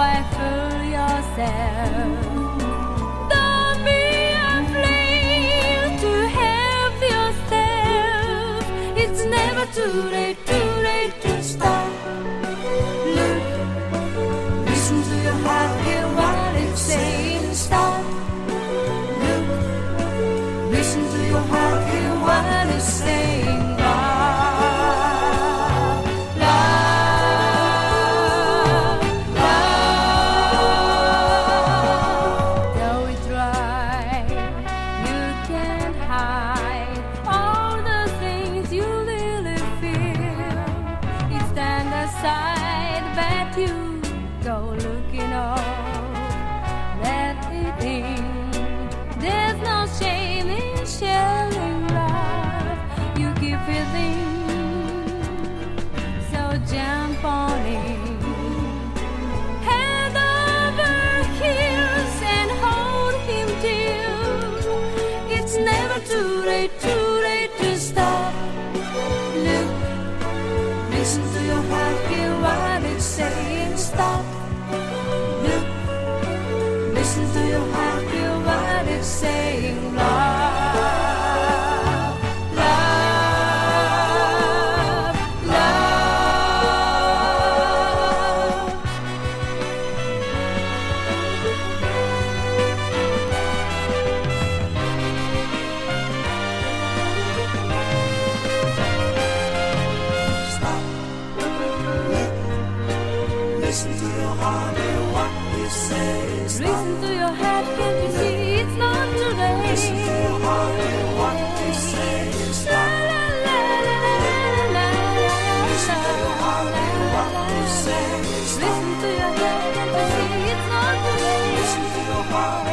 why fool yourself? looking all that it is. There's no shame in sharing love. You keep feeling so jump on never too late, too late to stop. Look, listen to your heart, hear what it's saying. Stop listen to your heart, your body saying love, love, love. Stop, Let, listen to your heart hear what you say can't you see it's not too late? Listen to what say what say. Listen to your head, and see it's not too late? Listen to your heart.